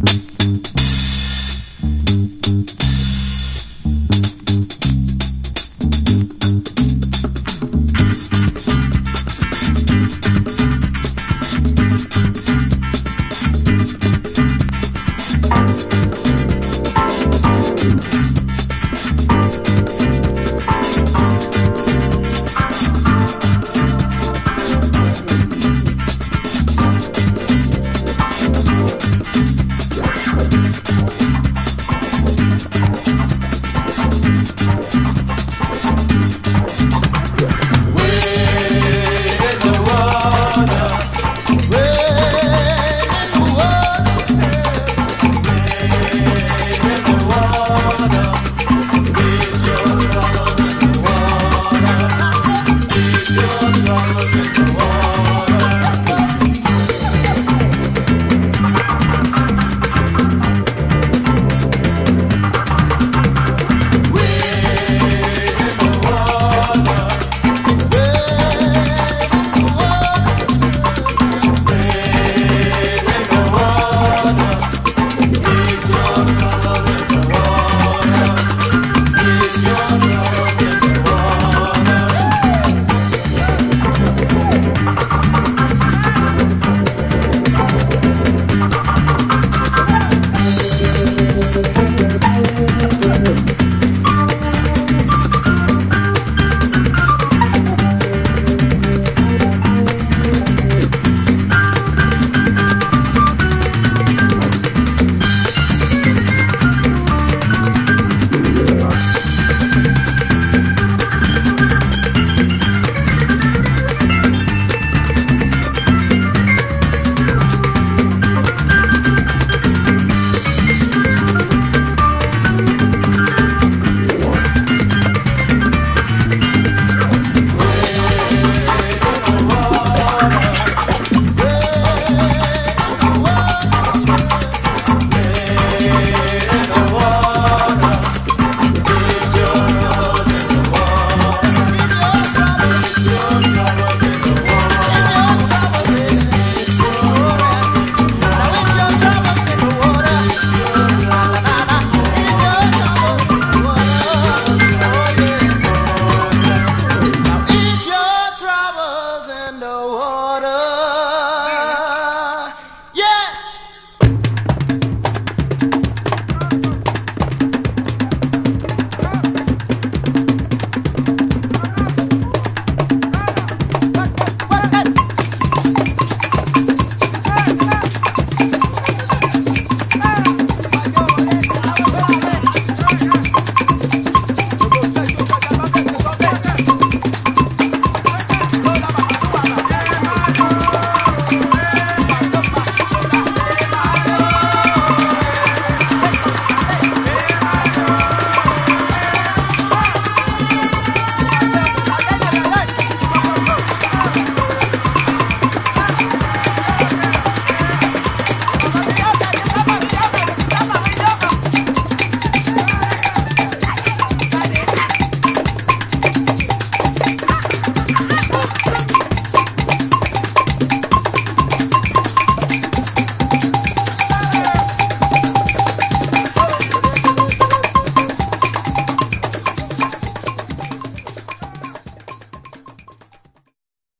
Mm-hmm.